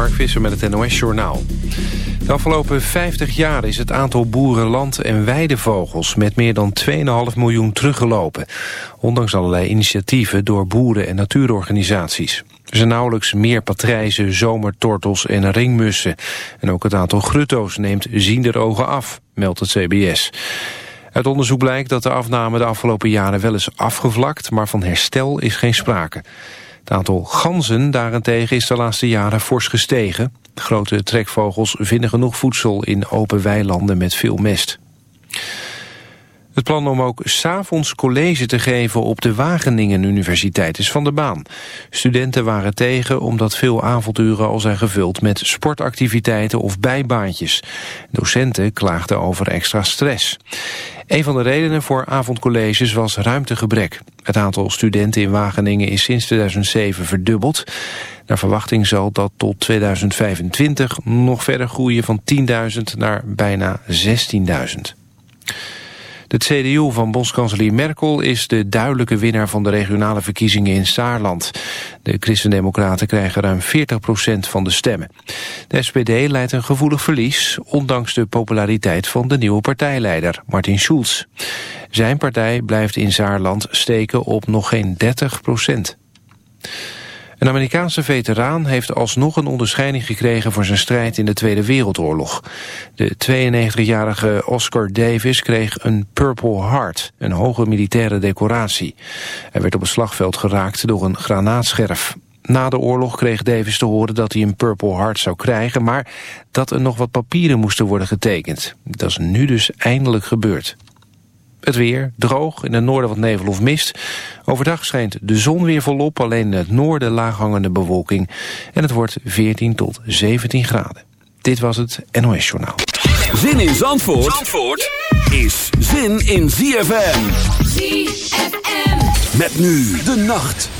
Mark Visser met het NOS-journaal. De afgelopen 50 jaar is het aantal boerenland- en weidevogels... met meer dan 2,5 miljoen teruggelopen. Ondanks allerlei initiatieven door boeren- en natuurorganisaties. Er zijn nauwelijks meer patrijzen, zomertortels en ringmussen. En ook het aantal grutto's neemt ziender ogen af, meldt het CBS. Uit onderzoek blijkt dat de afname de afgelopen jaren wel is afgevlakt... maar van herstel is geen sprake. Het aantal ganzen daarentegen is de laatste jaren fors gestegen. Grote trekvogels vinden genoeg voedsel in open weilanden met veel mest. Het plan om ook s'avonds college te geven op de Wageningen Universiteit is van de baan. Studenten waren tegen omdat veel avonduren al zijn gevuld met sportactiviteiten of bijbaantjes. Docenten klaagden over extra stress. Een van de redenen voor avondcolleges was ruimtegebrek. Het aantal studenten in Wageningen is sinds 2007 verdubbeld. Naar verwachting zal dat tot 2025 nog verder groeien van 10.000 naar bijna 16.000. De CDU van bondskanselier Merkel is de duidelijke winnaar van de regionale verkiezingen in Saarland. De christendemocraten krijgen ruim 40% van de stemmen. De SPD leidt een gevoelig verlies, ondanks de populariteit van de nieuwe partijleider, Martin Schulz. Zijn partij blijft in Saarland steken op nog geen 30 een Amerikaanse veteraan heeft alsnog een onderscheiding gekregen voor zijn strijd in de Tweede Wereldoorlog. De 92-jarige Oscar Davis kreeg een Purple Heart, een hoge militaire decoratie. Hij werd op het slagveld geraakt door een granaatscherf. Na de oorlog kreeg Davis te horen dat hij een Purple Heart zou krijgen, maar dat er nog wat papieren moesten worden getekend. Dat is nu dus eindelijk gebeurd. Het weer, droog, in het noorden wat nevel of mist. Overdag schijnt de zon weer volop, alleen in het noorden laaghangende bewolking. En het wordt 14 tot 17 graden. Dit was het NOS Journaal. Zin in Zandvoort, Zandvoort is zin in ZFM. ZFM. Met nu de nacht.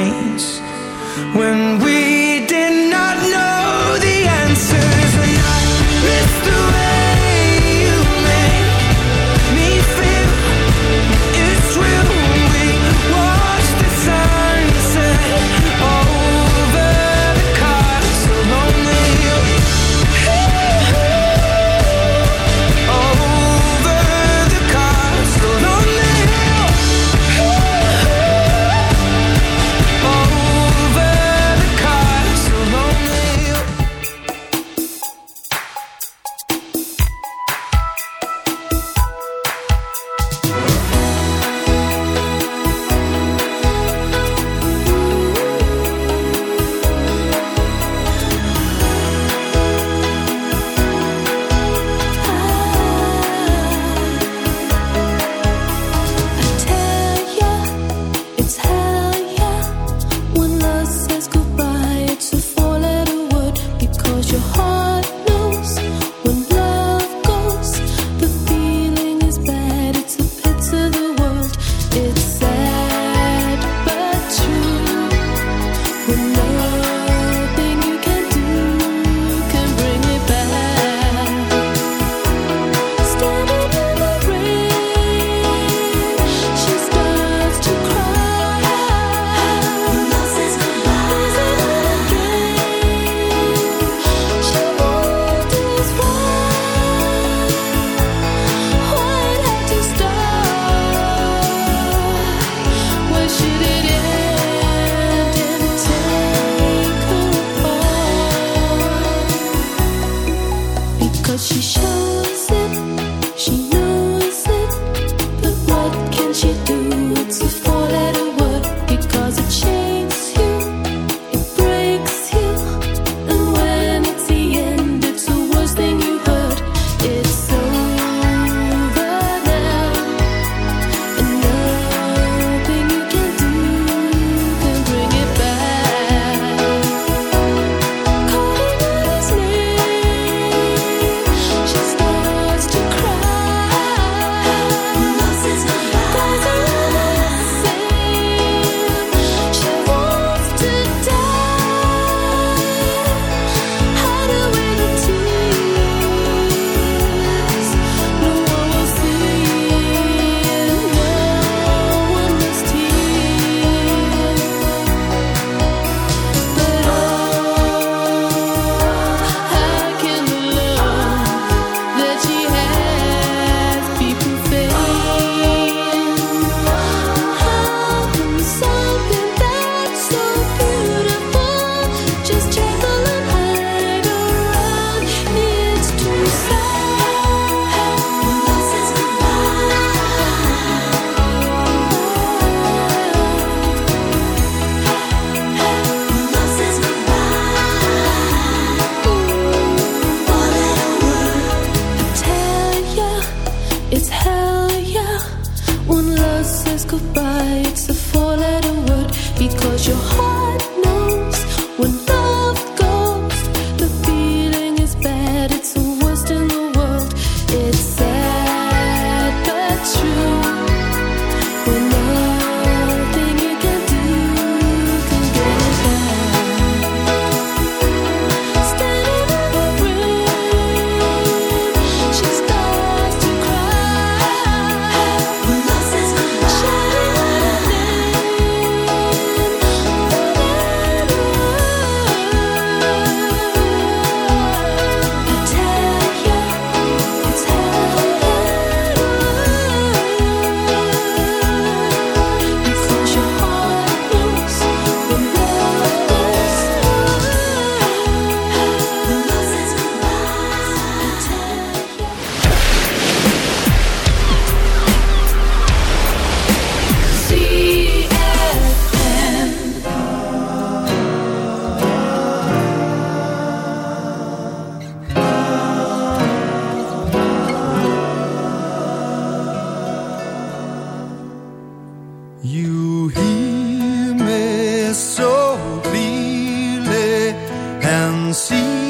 You hear me so clearly and see.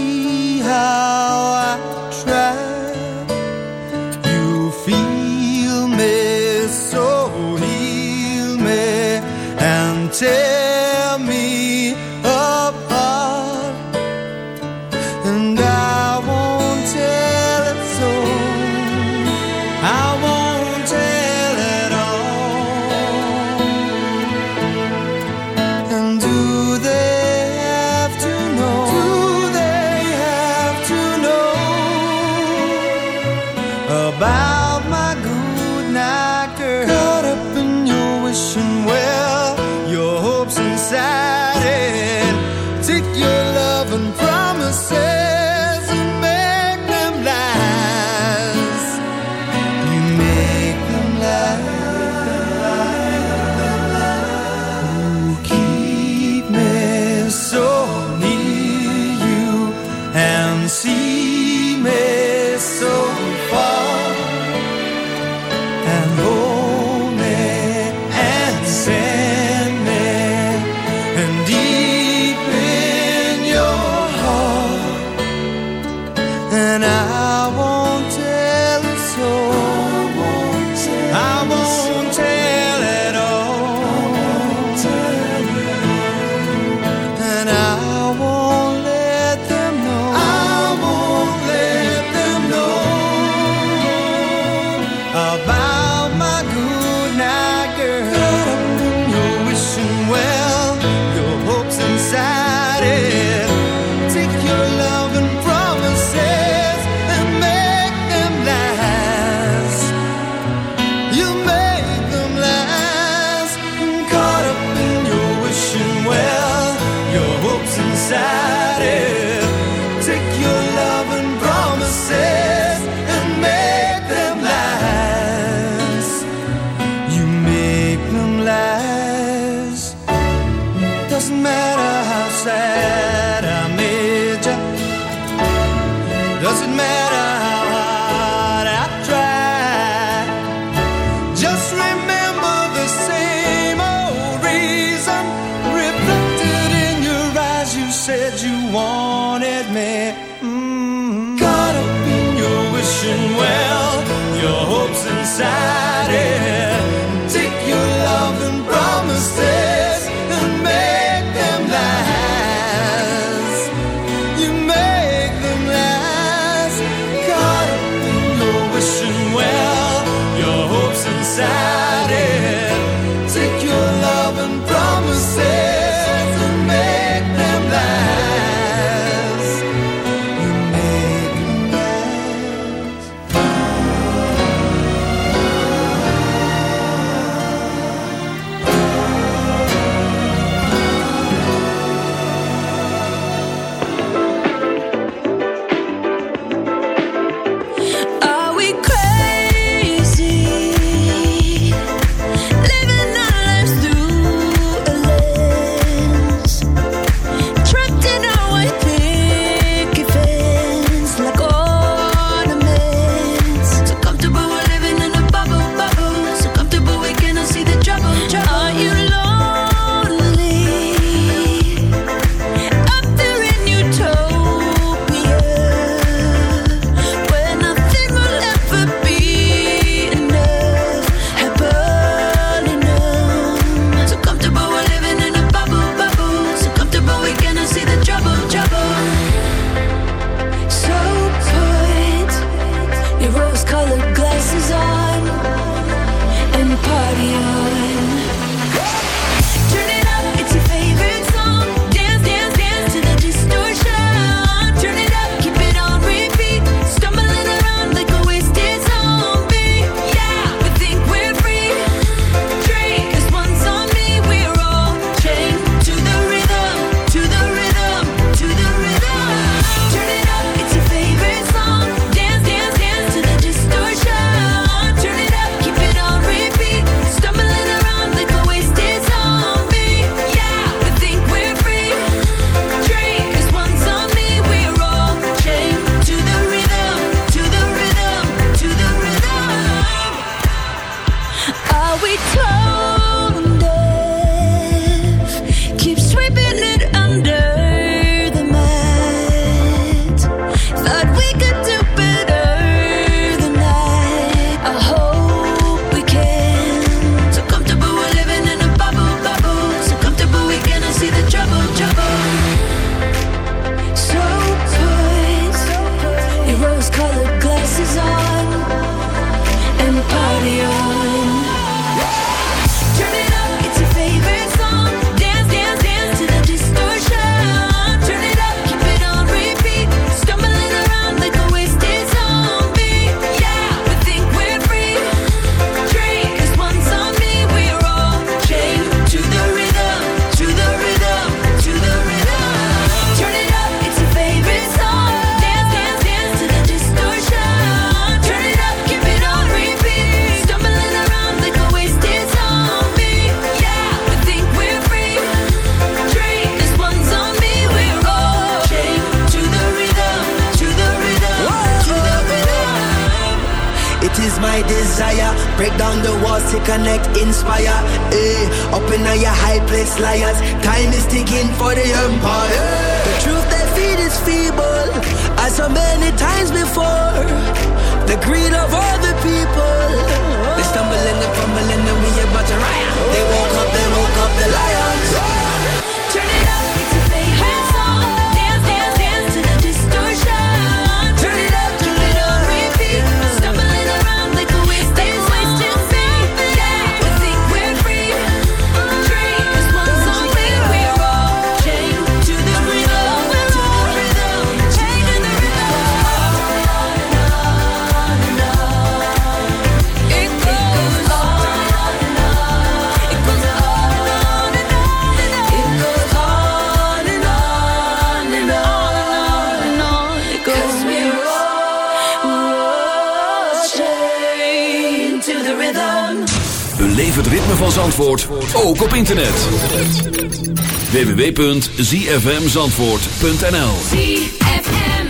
www.zfmzandvoort.nl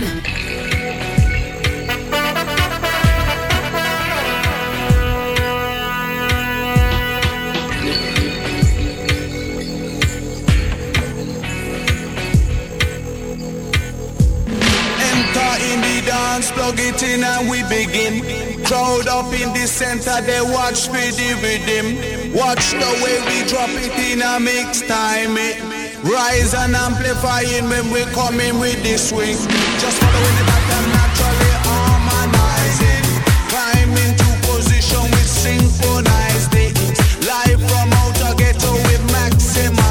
and we begin. Crowd up in the center, they watch me the rhythm. Watch the way we drop it in a mix time. It. Rise and amplifying when we come in with this swing. Just following the pattern naturally harmonizing. Climb into position with synchronized. Live from outer ghetto with maximum.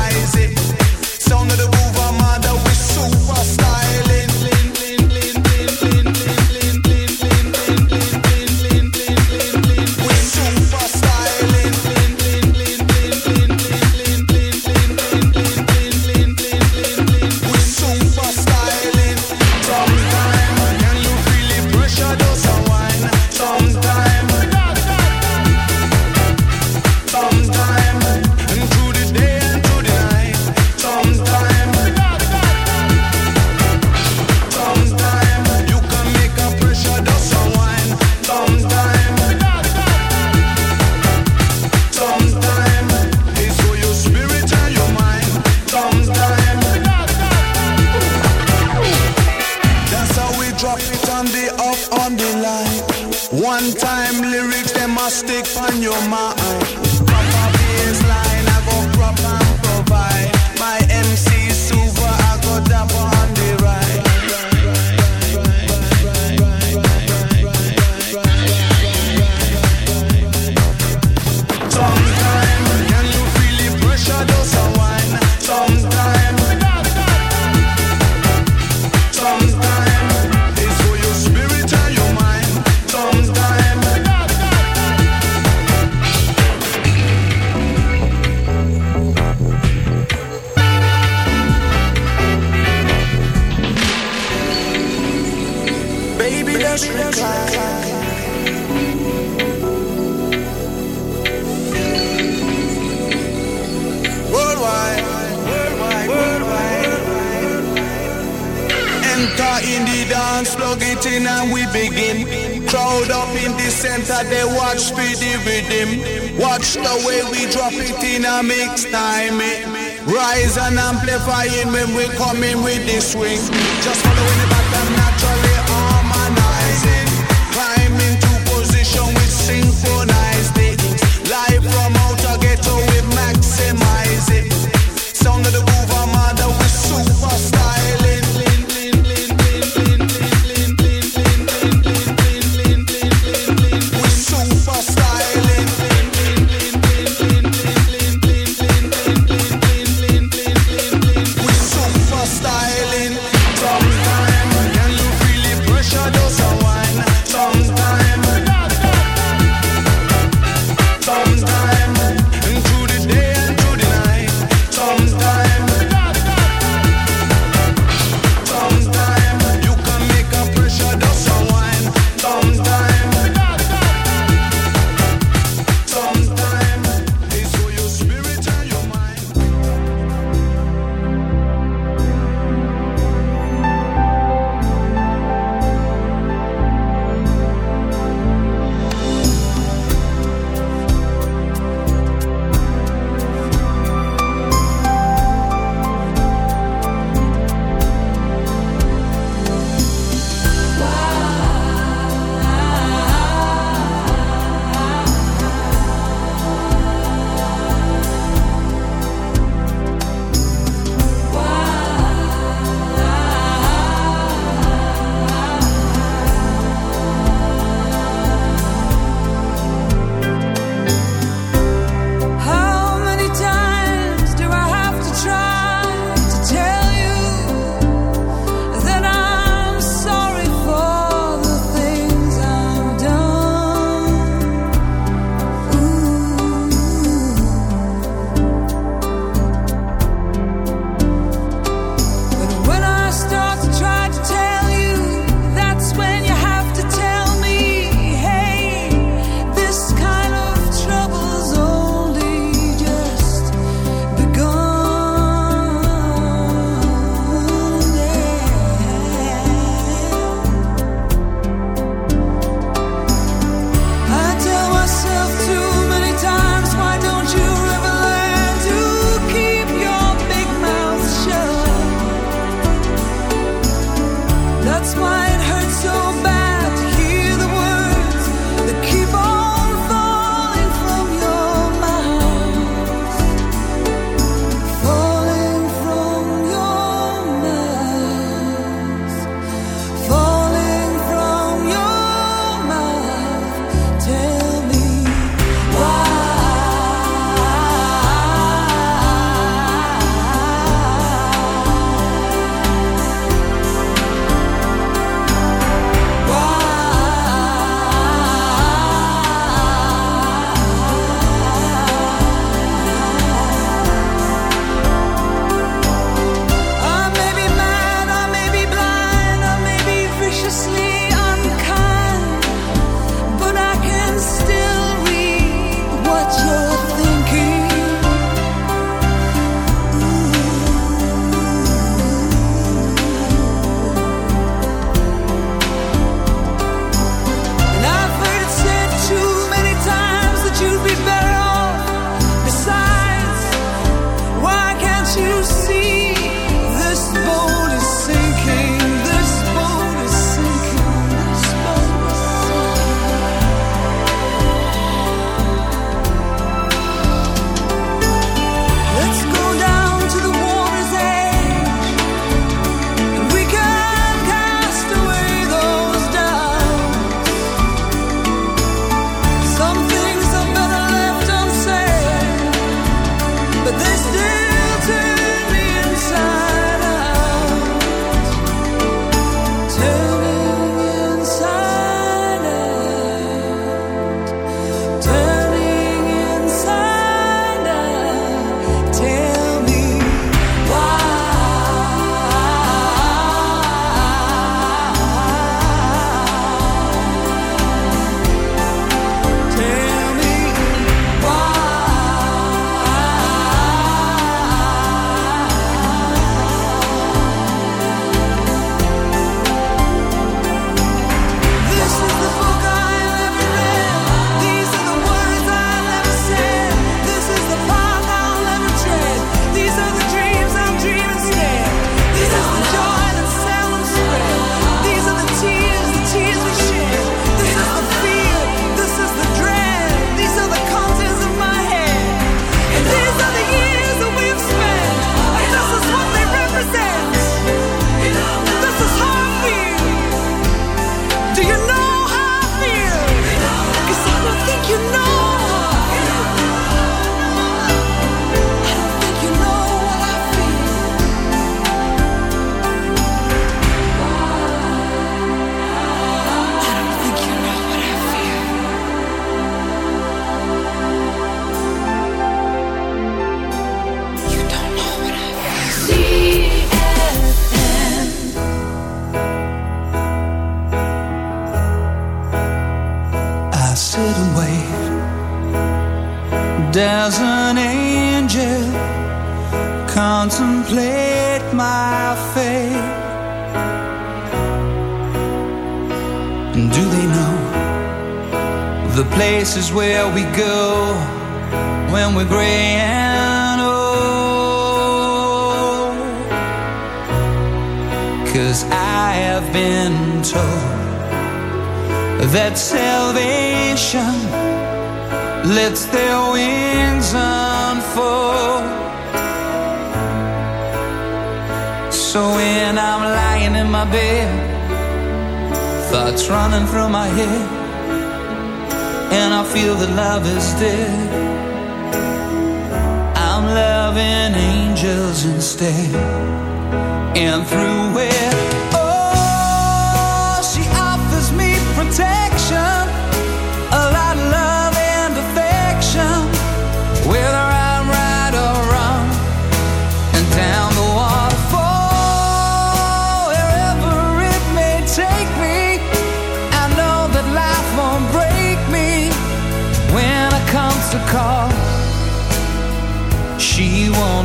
drop it in a mix time. It. Rise and amplifying when we coming with the swing. Just following the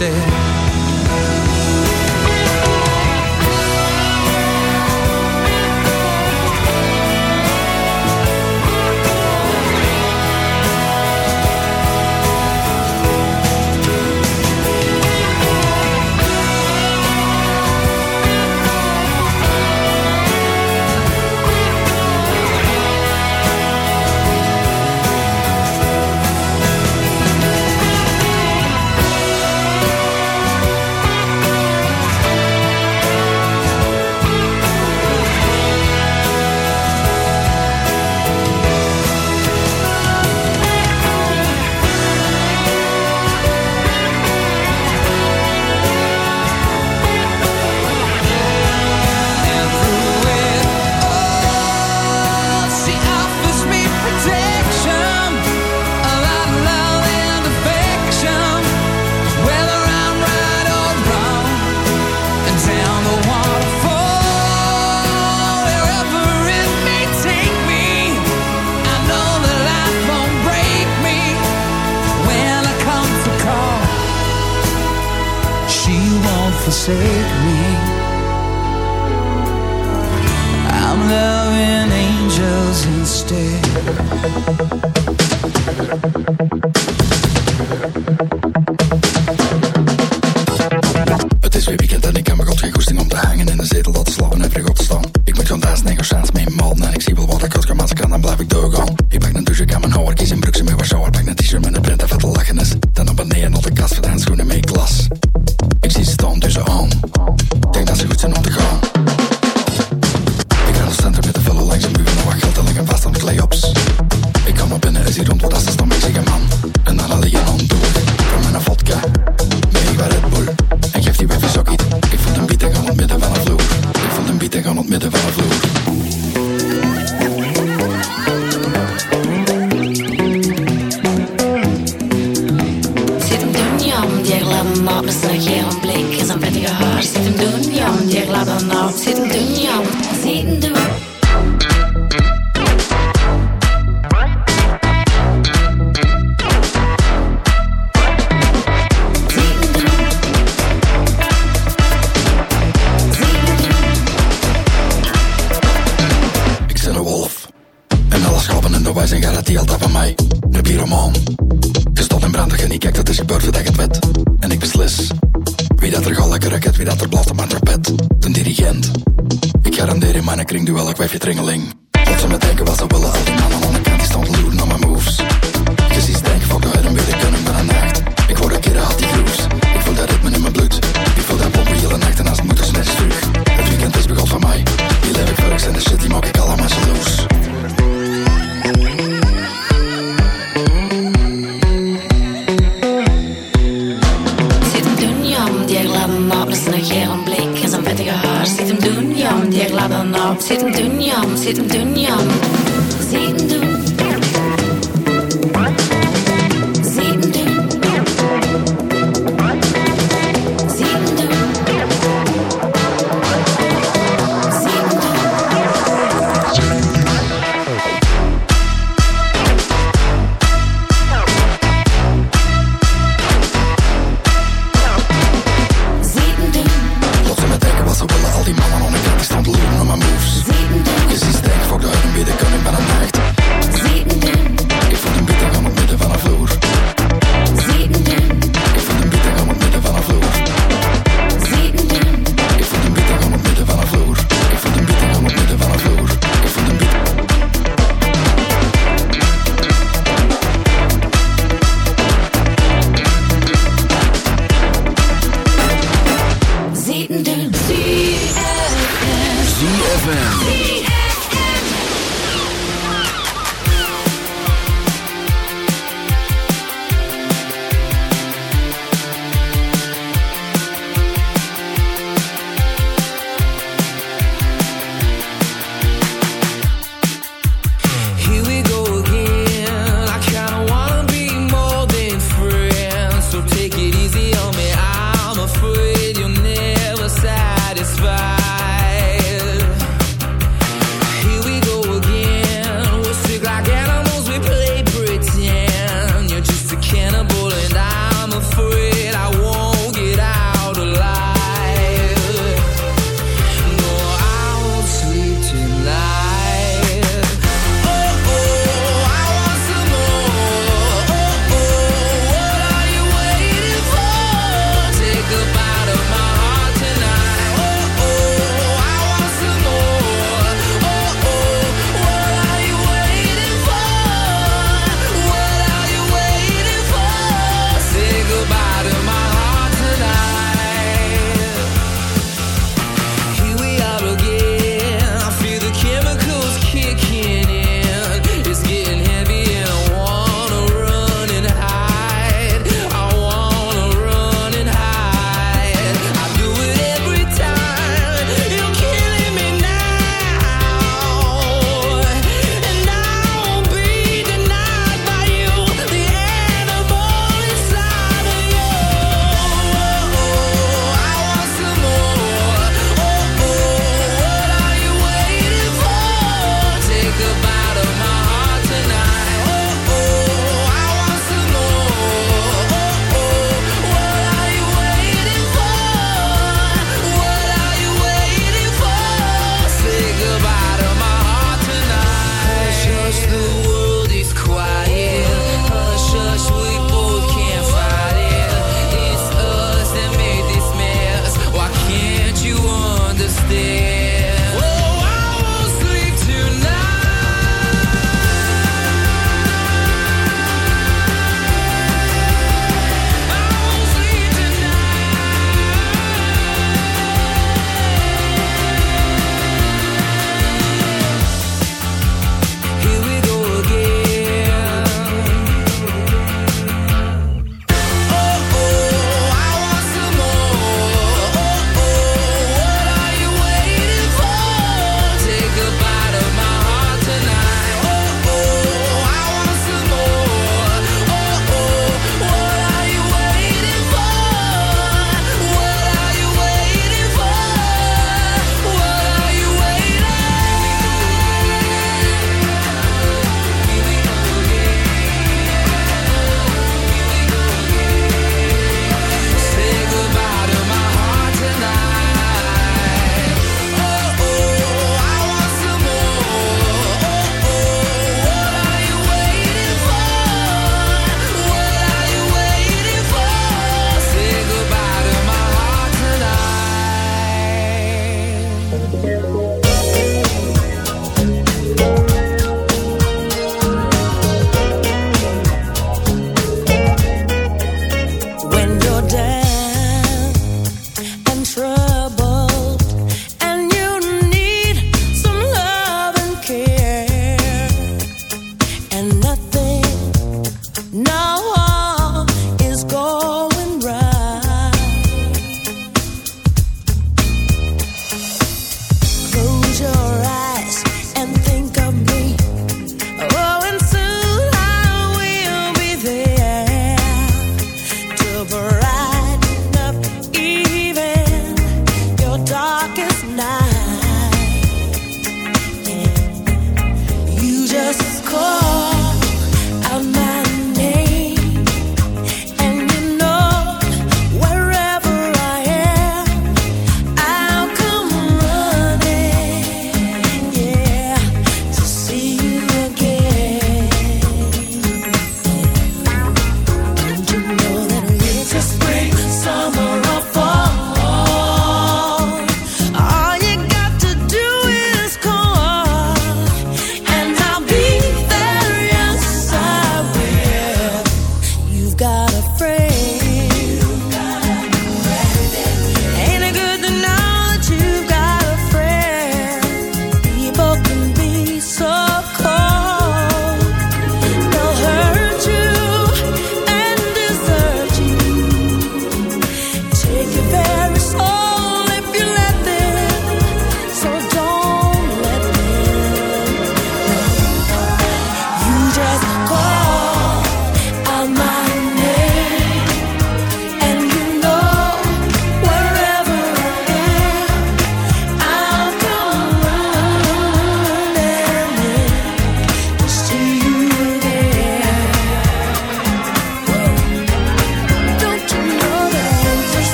instead